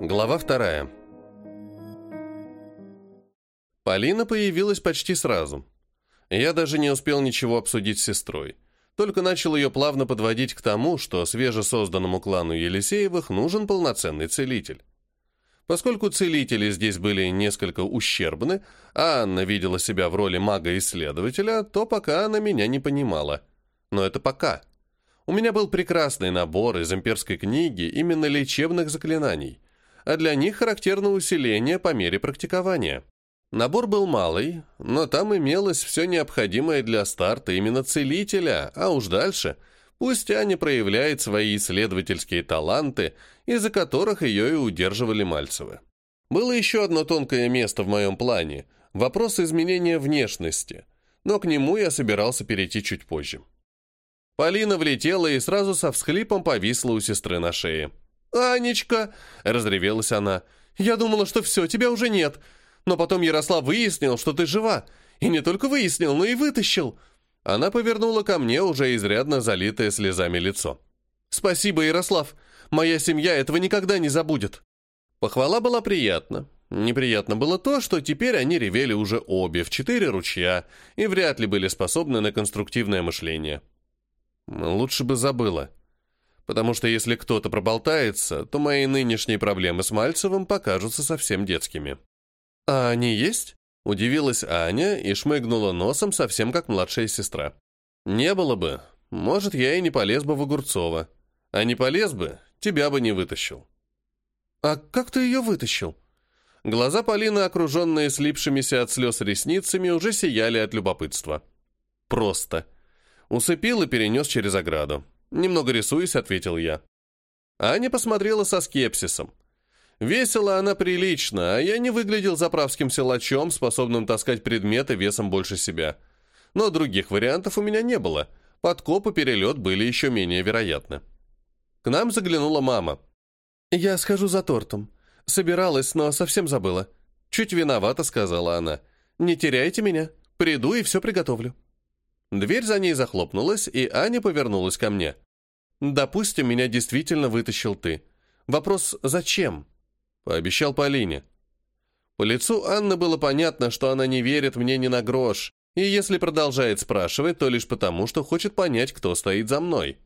Глава вторая. Полина появилась почти сразу. Я даже не успел ничего обсудить с сестрой. Только начал ее плавно подводить к тому, что свежесозданному клану Елисеевых нужен полноценный целитель. Поскольку целители здесь были несколько ущербны, а Анна видела себя в роли мага-исследователя, то пока она меня не понимала. Но это пока. У меня был прекрасный набор из имперской книги именно лечебных заклинаний, а для них характерно усиление по мере практикования. Набор был малый, но там имелось все необходимое для старта именно целителя, а уж дальше пусть Аня проявляет свои исследовательские таланты, из-за которых ее и удерживали Мальцевы. Было еще одно тонкое место в моем плане – вопрос изменения внешности, но к нему я собирался перейти чуть позже. Полина влетела и сразу со всхлипом повисла у сестры на шее. «Анечка!» – разревелась она. «Я думала, что все, тебя уже нет. Но потом Ярослав выяснил, что ты жива. И не только выяснил, но и вытащил». Она повернула ко мне уже изрядно залитое слезами лицо. «Спасибо, Ярослав. Моя семья этого никогда не забудет». Похвала была приятна. Неприятно было то, что теперь они ревели уже обе в четыре ручья и вряд ли были способны на конструктивное мышление. Лучше бы забыла. Потому что если кто-то проболтается, то мои нынешние проблемы с Мальцевым покажутся совсем детскими. «А они есть?» – удивилась Аня и шмыгнула носом совсем как младшая сестра. «Не было бы. Может, я и не полез бы в Огурцова. А не полез бы, тебя бы не вытащил». «А как ты ее вытащил?» Глаза Полины, окруженные слипшимися от слез ресницами, уже сияли от любопытства. «Просто». Усыпил и перенес через ограду. Немного рисуясь, ответил я. Аня посмотрела со скепсисом. Весила она прилично, а я не выглядел заправским силачом, способным таскать предметы весом больше себя. Но других вариантов у меня не было. Подкоп и перелет были еще менее вероятны. К нам заглянула мама. «Я схожу за тортом. Собиралась, но совсем забыла. Чуть виновата», — сказала она. «Не теряйте меня. Приду и все приготовлю». Дверь за ней захлопнулась, и Аня повернулась ко мне. «Допустим, меня действительно вытащил ты. Вопрос «зачем?» Пообещал Полине. По лицу Анны было понятно, что она не верит мне ни на грош, и если продолжает спрашивать, то лишь потому, что хочет понять, кто стоит за мной.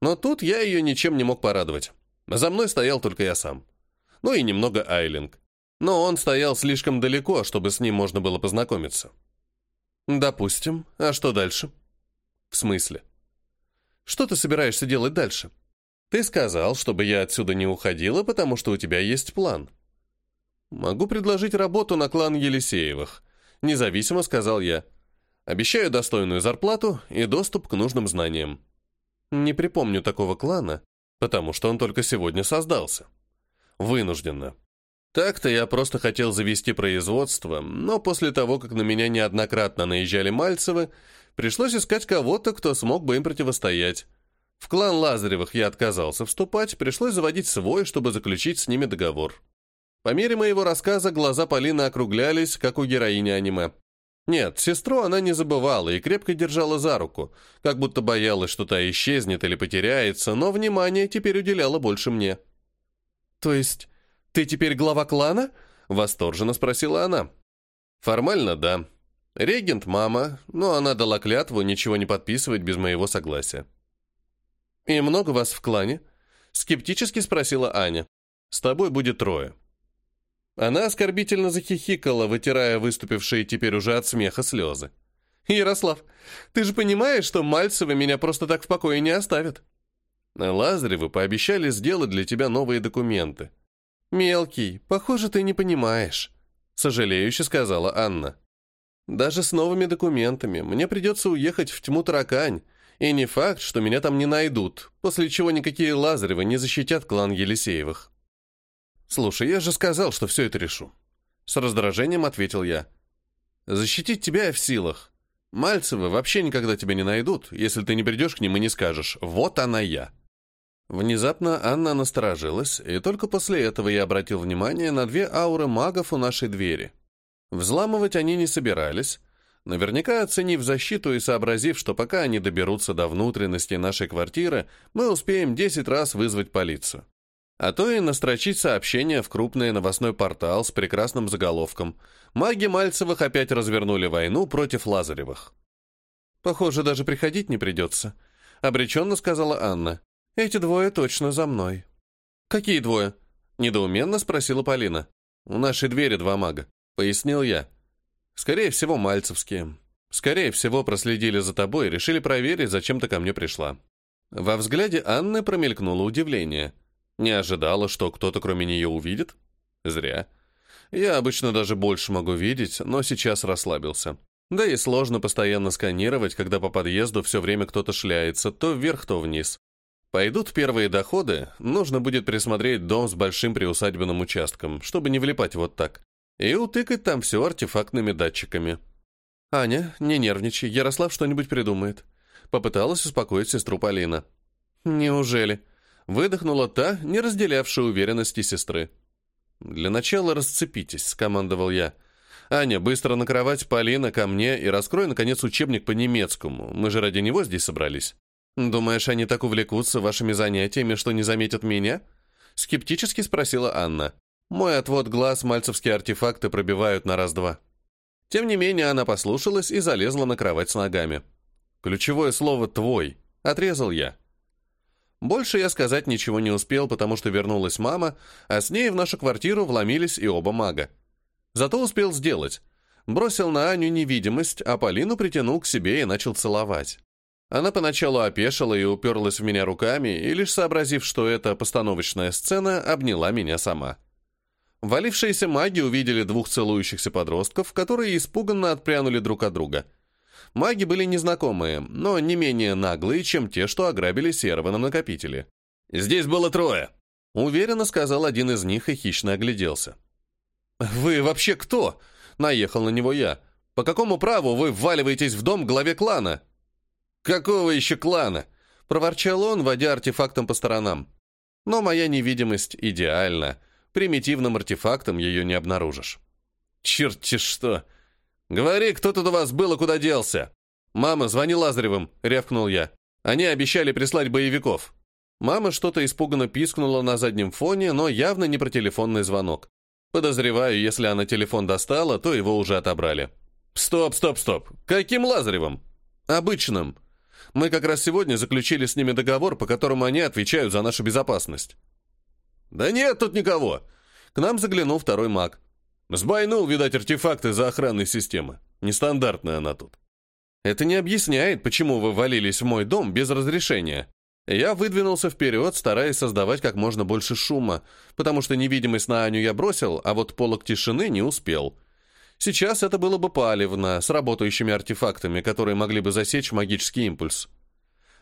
Но тут я ее ничем не мог порадовать. За мной стоял только я сам. Ну и немного Айлинг. Но он стоял слишком далеко, чтобы с ним можно было познакомиться. «Допустим. А что дальше?» «В смысле?» «Что ты собираешься делать дальше?» «Ты сказал, чтобы я отсюда не уходила, потому что у тебя есть план». «Могу предложить работу на клан Елисеевых», — независимо сказал я. «Обещаю достойную зарплату и доступ к нужным знаниям». Не припомню такого клана, потому что он только сегодня создался. Вынужденно. Так-то я просто хотел завести производство, но после того, как на меня неоднократно наезжали Мальцевы, пришлось искать кого-то, кто смог бы им противостоять. В клан Лазаревых я отказался вступать, пришлось заводить свой, чтобы заключить с ними договор. По мере моего рассказа глаза Полины округлялись, как у героини аниме. Нет, сестру она не забывала и крепко держала за руку, как будто боялась, что та исчезнет или потеряется, но внимание теперь уделяла больше мне. «То есть «Ты теперь глава клана?» — восторженно спросила она. «Формально, да. Регент — мама, но она дала клятву ничего не подписывать без моего согласия». «И много вас в клане?» — скептически спросила Аня. «С тобой будет трое». Она оскорбительно захихикала, вытирая выступившие теперь уже от смеха слезы. «Ярослав, ты же понимаешь, что Мальцевы меня просто так в покое не оставят?» Лазаревы пообещали сделать для тебя новые документы. «Мелкий, похоже, ты не понимаешь», — сожалеюще сказала Анна. «Даже с новыми документами мне придется уехать в тьму таракань, и не факт, что меня там не найдут, после чего никакие Лазаревы не защитят клан Елисеевых». «Слушай, я же сказал, что все это решу». С раздражением ответил я. «Защитить тебя я в силах. Мальцевы вообще никогда тебя не найдут, если ты не придешь к ним и не скажешь «вот она я». Внезапно Анна насторожилась, и только после этого я обратил внимание на две ауры магов у нашей двери. Взламывать они не собирались, наверняка оценив защиту и сообразив, что пока они доберутся до внутренности нашей квартиры, мы успеем десять раз вызвать полицию. А то и настрочить сообщение в крупный новостной портал с прекрасным заголовком «Маги Мальцевых опять развернули войну против Лазаревых». «Похоже, даже приходить не придется», — обреченно сказала Анна. «Эти двое точно за мной». «Какие двое?» — недоуменно спросила Полина. «У нашей двери два мага», — пояснил я. «Скорее всего, мальцевские. Скорее всего, проследили за тобой и решили проверить, зачем ты ко мне пришла». Во взгляде Анны промелькнуло удивление. Не ожидала, что кто-то кроме нее увидит? Зря. Я обычно даже больше могу видеть, но сейчас расслабился. Да и сложно постоянно сканировать, когда по подъезду все время кто-то шляется, то вверх, то вниз. Пойдут первые доходы, нужно будет присмотреть дом с большим приусадебным участком, чтобы не влипать вот так. И утыкать там все артефактными датчиками. «Аня, не нервничай, Ярослав что-нибудь придумает». Попыталась успокоить сестру Полина. «Неужели?» Выдохнула та, не разделявшая уверенности сестры. «Для начала расцепитесь», — скомандовал я. «Аня, быстро на кровать, Полина, ко мне и раскрой, наконец, учебник по немецкому. Мы же ради него здесь собрались». «Думаешь, они так увлекутся вашими занятиями, что не заметят меня?» Скептически спросила Анна. Мой отвод глаз мальцевские артефакты пробивают на раз-два. Тем не менее, она послушалась и залезла на кровать с ногами. «Ключевое слово «твой», — отрезал я. Больше я сказать ничего не успел, потому что вернулась мама, а с ней в нашу квартиру вломились и оба мага. Зато успел сделать. Бросил на Аню невидимость, а Полину притянул к себе и начал целовать. Она поначалу опешила и уперлась в меня руками, и лишь сообразив, что это постановочная сцена, обняла меня сама. Валившиеся маги увидели двух целующихся подростков, которые испуганно отпрянули друг от друга — Маги были незнакомые, но не менее наглые, чем те, что ограбили серого на накопителе. «Здесь было трое», — уверенно сказал один из них и хищно огляделся. «Вы вообще кто?» — наехал на него я. «По какому праву вы вваливаетесь в дом главе клана?» «Какого еще клана?» — проворчал он, водя артефактом по сторонам. Но моя невидимость идеальна. Примитивным артефактом ее не обнаружишь. «Черт-те что!» «Говори, кто тут у вас был и куда делся?» «Мама, звони Лазаревым», — рявкнул я. «Они обещали прислать боевиков». Мама что-то испуганно пискнула на заднем фоне, но явно не про телефонный звонок. Подозреваю, если она телефон достала, то его уже отобрали. «Стоп, стоп, стоп! Каким Лазаревым?» «Обычным. Мы как раз сегодня заключили с ними договор, по которому они отвечают за нашу безопасность». «Да нет тут никого!» К нам заглянул второй маг. Сбайнул, видать, артефакты за охранной системы. Нестандартная она тут. Это не объясняет, почему вы валились в мой дом без разрешения. Я выдвинулся вперед, стараясь создавать как можно больше шума, потому что невидимость на Аню я бросил, а вот полок тишины не успел. Сейчас это было бы палевно, с работающими артефактами, которые могли бы засечь магический импульс.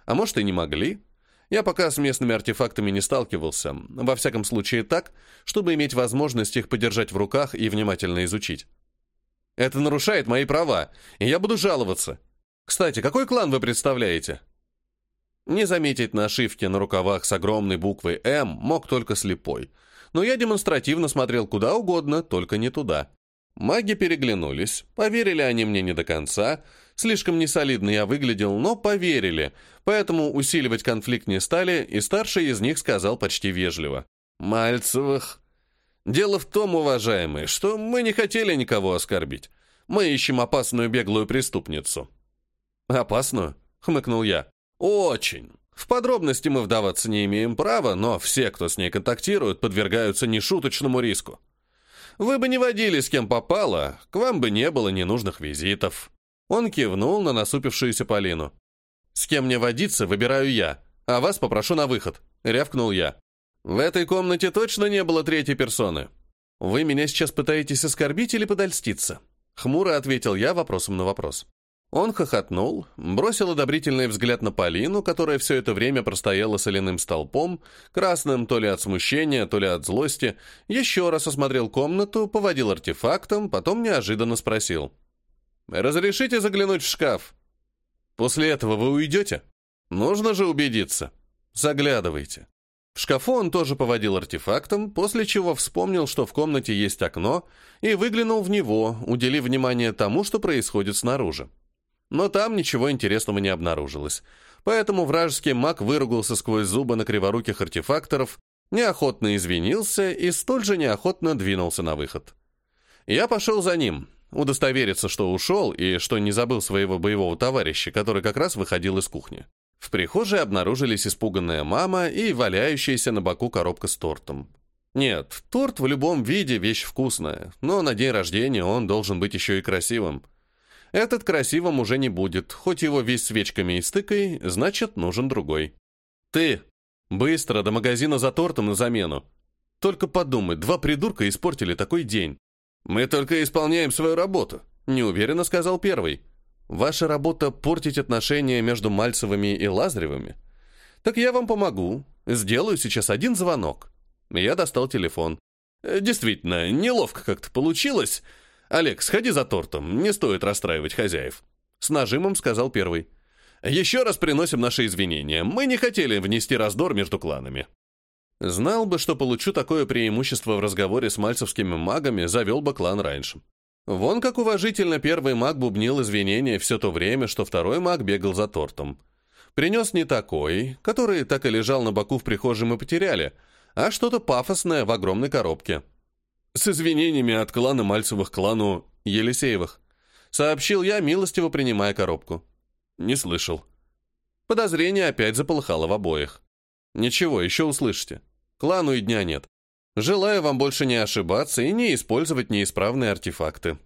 А может и не могли, я пока с местными артефактами не сталкивался, во всяком случае так, чтобы иметь возможность их подержать в руках и внимательно изучить. Это нарушает мои права, и я буду жаловаться. Кстати, какой клан вы представляете? Не заметить нашивки на рукавах с огромной буквой «М» мог только слепой, но я демонстративно смотрел куда угодно, только не туда. Маги переглянулись, поверили они мне не до конца, слишком несолидно я выглядел, но поверили, поэтому усиливать конфликт не стали, и старший из них сказал почти вежливо. «Мальцевых, дело в том, уважаемые, что мы не хотели никого оскорбить. Мы ищем опасную беглую преступницу». «Опасную?» — хмыкнул я. «Очень. В подробности мы вдаваться не имеем права, но все, кто с ней контактирует, подвергаются нешуточному риску. Вы бы не водили с кем попало, к вам бы не было ненужных визитов». Он кивнул на насупившуюся Полину. «С кем мне водиться, выбираю я, а вас попрошу на выход», — рявкнул я. «В этой комнате точно не было третьей персоны. Вы меня сейчас пытаетесь оскорбить или подольститься?» Хмуро ответил я вопросом на вопрос. Он хохотнул, бросил одобрительный взгляд на Полину, которая все это время простояла соляным столпом, красным то ли от смущения, то ли от злости, еще раз осмотрел комнату, поводил артефактом, потом неожиданно спросил. «Разрешите заглянуть в шкаф?» «После этого вы уйдете?» «Нужно же убедиться. Заглядывайте». В шкафу он тоже поводил артефактом, после чего вспомнил, что в комнате есть окно, и выглянул в него, уделив внимание тому, что происходит снаружи. Но там ничего интересного не обнаружилось. Поэтому вражеский маг выругался сквозь зубы на криворуких артефакторов, Неохотно извинился и столь же неохотно двинулся на выход. Я пошел за ним, удостовериться, что ушел и что не забыл своего боевого товарища, который как раз выходил из кухни. В прихожей обнаружились испуганная мама и валяющаяся на боку коробка с тортом. Нет, торт в любом виде вещь вкусная, но на день рождения он должен быть еще и красивым. Этот красивым уже не будет, хоть его весь свечками и стыкой, значит, нужен другой. Ты! Быстро до магазина за тортом на замену. Только подумай, два придурка испортили такой день. Мы только исполняем свою работу, неуверенно сказал первый. Ваша работа портить отношения между Мальцевыми и Лазаревыми? Так я вам помогу. Сделаю сейчас один звонок. Я достал телефон. «Э, действительно, неловко как-то получилось. Олег, сходи за тортом, не стоит расстраивать хозяев. С нажимом сказал первый. Еще раз приносим наши извинения. Мы не хотели внести раздор между кланами. Знал бы, что получу такое преимущество в разговоре с мальцевскими магами, завел бы клан раньше. Вон как уважительно первый маг бубнил извинения все то время, что второй маг бегал за тортом. Принес не такой, который так и лежал на боку в прихожей мы потеряли, а что-то пафосное в огромной коробке. С извинениями от клана Мальцевых клану Елисеевых. Сообщил я, милостиво принимая коробку. Не слышал. Подозрение опять заполыхало в обоих. Ничего, еще услышите. Клану и дня нет. Желаю вам больше не ошибаться и не использовать неисправные артефакты.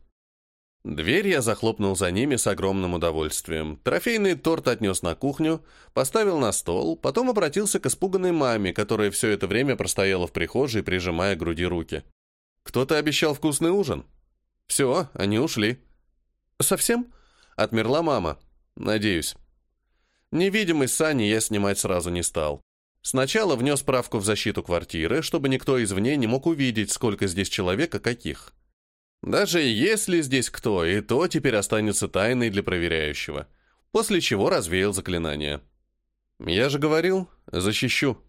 Дверь я захлопнул за ними с огромным удовольствием. Трофейный торт отнес на кухню, поставил на стол, потом обратился к испуганной маме, которая все это время простояла в прихожей, прижимая к груди руки. «Кто-то обещал вкусный ужин?» «Все, они ушли». «Совсем?» — отмерла мама. «Надеюсь». Невидимость Сани я снимать сразу не стал. Сначала внес справку в защиту квартиры, чтобы никто извне не мог увидеть, сколько здесь человек, а каких. Даже если здесь кто, и то теперь останется тайной для проверяющего. После чего развеял заклинание. Я же говорил, защищу.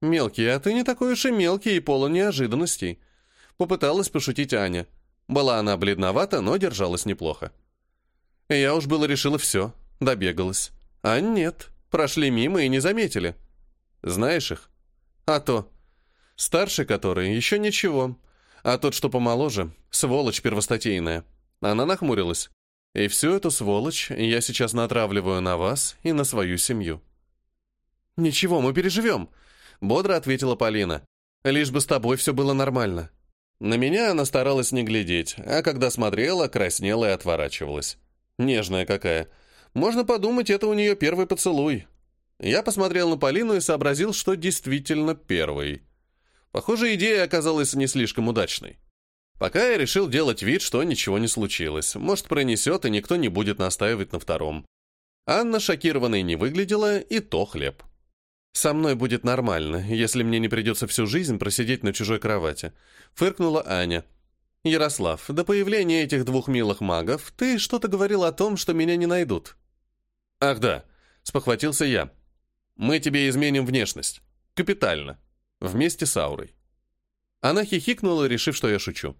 Мелкий, а ты не такой уж и мелкий и полон неожиданностей. Попыталась пошутить Аня. Была она бледновата, но держалась неплохо. Я уж было решила все, добегалась. А нет, прошли мимо и не заметили. Знаешь их? А то. Старший который, еще ничего. А тот, что помоложе, сволочь первостатейная. Она нахмурилась. И всю эту сволочь я сейчас натравливаю на вас и на свою семью. «Ничего, мы переживем», — бодро ответила Полина. «Лишь бы с тобой все было нормально». На меня она старалась не глядеть, а когда смотрела, краснела и отворачивалась. Нежная какая. Можно подумать, это у нее первый поцелуй. Я посмотрел на Полину и сообразил, что действительно первый. Похоже, идея оказалась не слишком удачной. Пока я решил делать вид, что ничего не случилось. Может, пронесет, и никто не будет настаивать на втором. Анна шокированной не выглядела, и то хлеб. «Со мной будет нормально, если мне не придется всю жизнь просидеть на чужой кровати», — фыркнула Аня. «Ярослав, до появления этих двух милых магов ты что-то говорил о том, что меня не найдут». «Ах да», — спохватился я. Мы тебе изменим внешность. Капитально. Вместе с аурой. Она хихикнула, решив, что я шучу.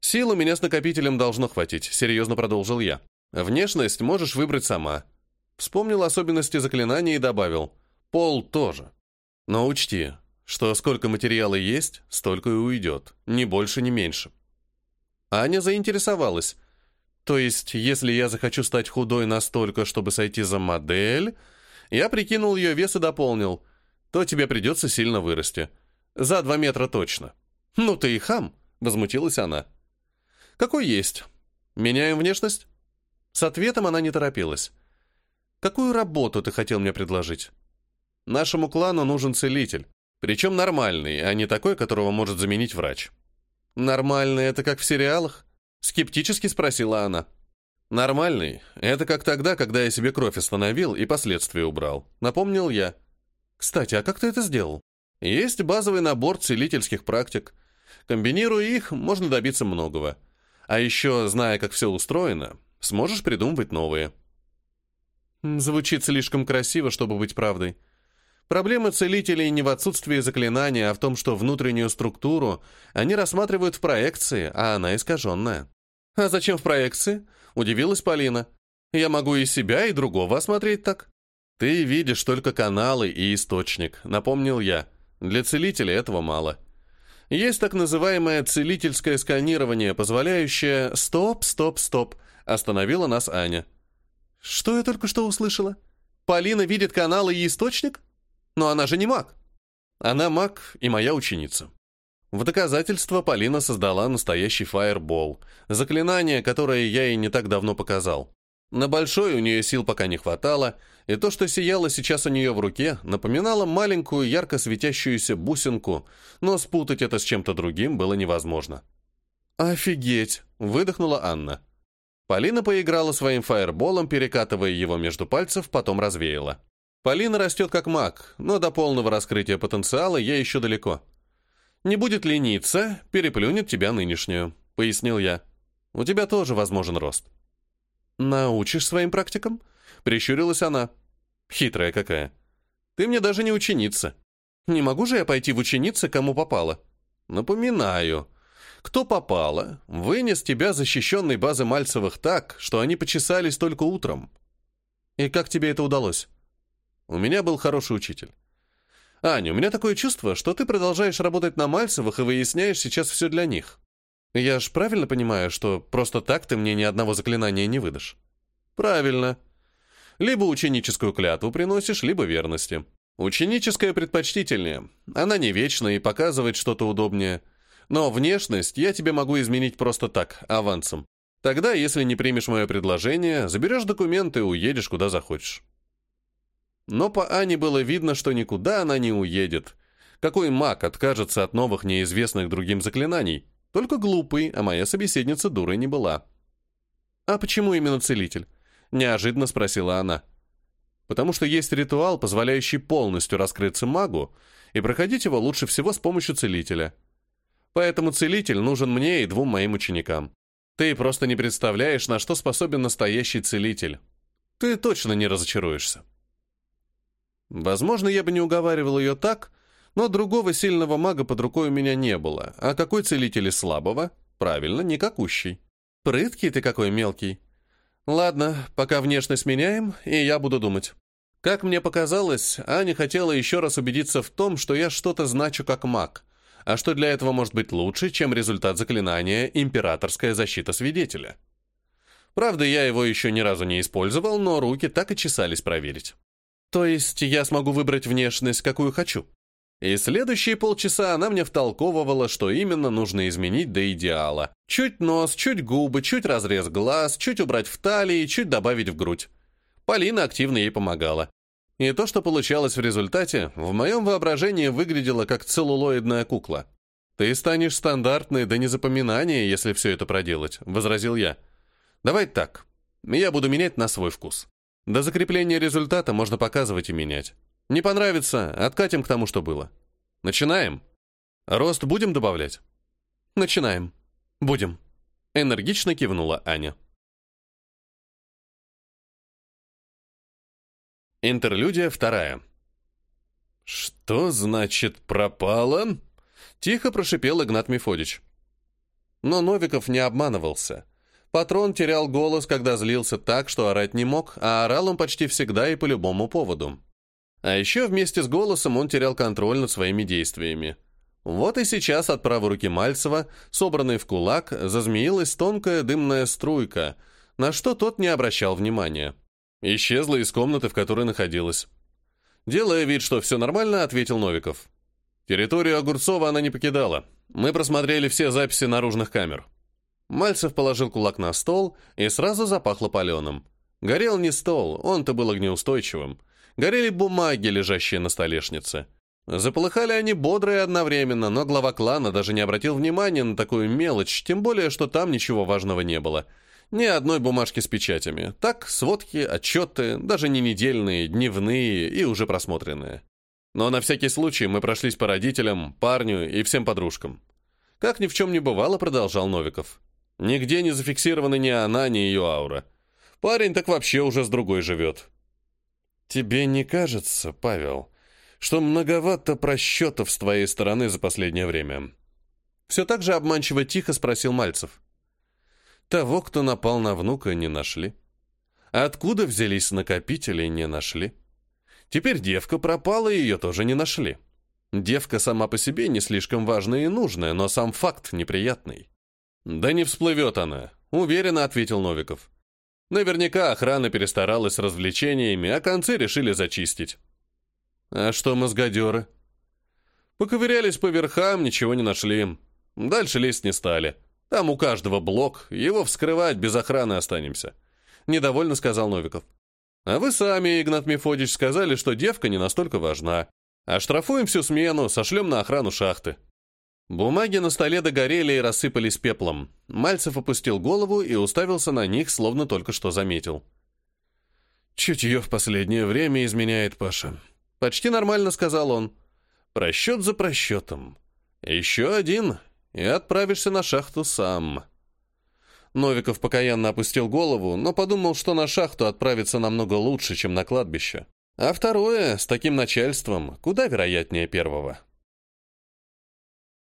Сил у меня с накопителем должно хватить, серьезно продолжил я. Внешность можешь выбрать сама. Вспомнил особенности заклинания и добавил. Пол тоже. Но учти, что сколько материала есть, столько и уйдет. Ни больше, ни меньше. Аня заинтересовалась. То есть, если я захочу стать худой настолько, чтобы сойти за модель, я прикинул ее вес и дополнил. То тебе придется сильно вырасти. За два метра точно. Ну ты и хам, возмутилась она. Какой есть? Меняем внешность? С ответом она не торопилась. Какую работу ты хотел мне предложить? Нашему клану нужен целитель. Причем нормальный, а не такой, которого может заменить врач. Нормальный — это как в сериалах? Скептически спросила она. «Нормальный. Это как тогда, когда я себе кровь остановил и последствия убрал. Напомнил я. Кстати, а как ты это сделал? Есть базовый набор целительских практик. Комбинируя их, можно добиться многого. А еще, зная, как все устроено, сможешь придумывать новые». Звучит слишком красиво, чтобы быть правдой. Проблема целителей не в отсутствии заклинания, а в том, что внутреннюю структуру они рассматривают в проекции, а она искаженная. А зачем в проекции? Удивилась Полина. «Я могу и себя, и другого осмотреть так». «Ты видишь только каналы и источник», — напомнил я. Для целителя этого мало. Есть так называемое целительское сканирование, позволяющее... Стоп, стоп, стоп. Остановила нас Аня. Что я только что услышала? Полина видит каналы и источник? Но она же не маг. Она маг и моя ученица. В доказательство Полина создала настоящий фаербол, заклинание, которое я ей не так давно показал. На большой у нее сил пока не хватало, и то, что сияло сейчас у нее в руке, напоминало маленькую ярко светящуюся бусинку, но спутать это с чем-то другим было невозможно. «Офигеть!» — выдохнула Анна. Полина поиграла своим фаерболом, перекатывая его между пальцев, потом развеяла. Полина растет как маг, но до полного раскрытия потенциала ей еще далеко. «Не будет лениться, переплюнет тебя нынешнюю», — пояснил я. «У тебя тоже возможен рост». «Научишь своим практикам?» — прищурилась она. «Хитрая какая. Ты мне даже не ученица. Не могу же я пойти в ученицы, кому попало?» «Напоминаю. Кто попало, вынес тебя защищенной базы Мальцевых так, что они почесались только утром. И как тебе это удалось?» «У меня был хороший учитель. Аня, у меня такое чувство, что ты продолжаешь работать на Мальцевых и выясняешь сейчас все для них. Я ж правильно понимаю, что просто так ты мне ни одного заклинания не выдашь? Правильно. Либо ученическую клятву приносишь, либо верности. Ученическая предпочтительнее. Она не вечная и показывает что-то удобнее. Но внешность я тебе могу изменить просто так, авансом. Тогда, если не примешь мое предложение, заберешь документы и уедешь куда захочешь. Но по Ане было видно, что никуда она не уедет. Какой маг откажется от новых неизвестных другим заклинаний? Только глупый, а моя собеседница дурой не была. «А почему именно целитель?» — неожиданно спросила она. «Потому что есть ритуал, позволяющий полностью раскрыться магу, и проходить его лучше всего с помощью целителя. Поэтому целитель нужен мне и двум моим ученикам. Ты просто не представляешь, на что способен настоящий целитель. Ты точно не разочаруешься». Возможно, я бы не уговаривал ее так, но другого сильного мага под рукой у меня не было. А какой целитель из слабого? Правильно, никакущий. Прыткий ты какой мелкий. Ладно, пока внешность меняем, и я буду думать. Как мне показалось, Аня хотела еще раз убедиться в том, что я что-то значу как маг, а что для этого может быть лучше, чем результат заклинания «Императорская защита свидетеля». Правда, я его еще ни разу не использовал, но руки так и чесались проверить. То есть я смогу выбрать внешность, какую хочу. И следующие полчаса она мне втолковывала, что именно нужно изменить до идеала. Чуть нос, чуть губы, чуть разрез глаз, чуть убрать в талии, чуть добавить в грудь. Полина активно ей помогала. И то, что получалось в результате, в моем воображении выглядело как целлулоидная кукла. «Ты станешь стандартной до незапоминания, если все это проделать», — возразил я. «Давай так. Я буду менять на свой вкус. До закрепления результата можно показывать и менять. Не понравится, откатим к тому, что было. Начинаем? Рост будем добавлять? Начинаем. Будем. Энергично кивнула Аня. Интерлюдия вторая. «Что значит пропало?» Тихо прошипел Игнат Мефодич. Но Новиков не обманывался. Патрон терял голос, когда злился так, что орать не мог, а орал он почти всегда и по любому поводу. А еще вместе с голосом он терял контроль над своими действиями. Вот и сейчас от правой руки Мальцева, собранной в кулак, зазмеилась тонкая дымная струйка, на что тот не обращал внимания. Исчезла из комнаты, в которой находилась. Делая вид, что все нормально, ответил Новиков. Территорию Огурцова она не покидала. Мы просмотрели все записи наружных камер. Мальцев положил кулак на стол, и сразу запахло паленым. Горел не стол, он-то был огнеустойчивым. Горели бумаги, лежащие на столешнице. Заполыхали они бодро и одновременно, но глава клана даже не обратил внимания на такую мелочь, тем более, что там ничего важного не было. Ни одной бумажки с печатями. Так, сводки, отчеты, даже не недельные, дневные и уже просмотренные. Но на всякий случай мы прошлись по родителям, парню и всем подружкам. Как ни в чем не бывало, продолжал Новиков. Нигде не зафиксированы ни она, ни ее аура. Парень так вообще уже с другой живет. «Тебе не кажется, Павел, что многовато просчетов с твоей стороны за последнее время?» Все так же обманчиво тихо спросил Мальцев. Того, кто напал на внука, не нашли. Откуда взялись накопители, не нашли. Теперь девка пропала, и ее тоже не нашли. Девка сама по себе не слишком важная и нужная, но сам факт неприятный. «Да не всплывет она», — уверенно ответил Новиков. Наверняка охрана перестаралась с развлечениями, а концы решили зачистить. «А что мозгодеры?» Поковырялись по верхам, ничего не нашли. Дальше лезть не стали. Там у каждого блок, его вскрывать без охраны останемся. Недовольно сказал Новиков. А вы сами, Игнат Мефодич, сказали, что девка не настолько важна. Оштрафуем всю смену, сошлем на охрану шахты. Бумаги на столе догорели и рассыпались пеплом. Мальцев опустил голову и уставился на них, словно только что заметил. «Чутье в последнее время изменяет Паша». «Почти нормально», — сказал он. «Просчет за просчетом. Еще один, и отправишься на шахту сам». Новиков покаянно опустил голову, но подумал, что на шахту отправиться намного лучше, чем на кладбище. А второе, с таким начальством, куда вероятнее первого.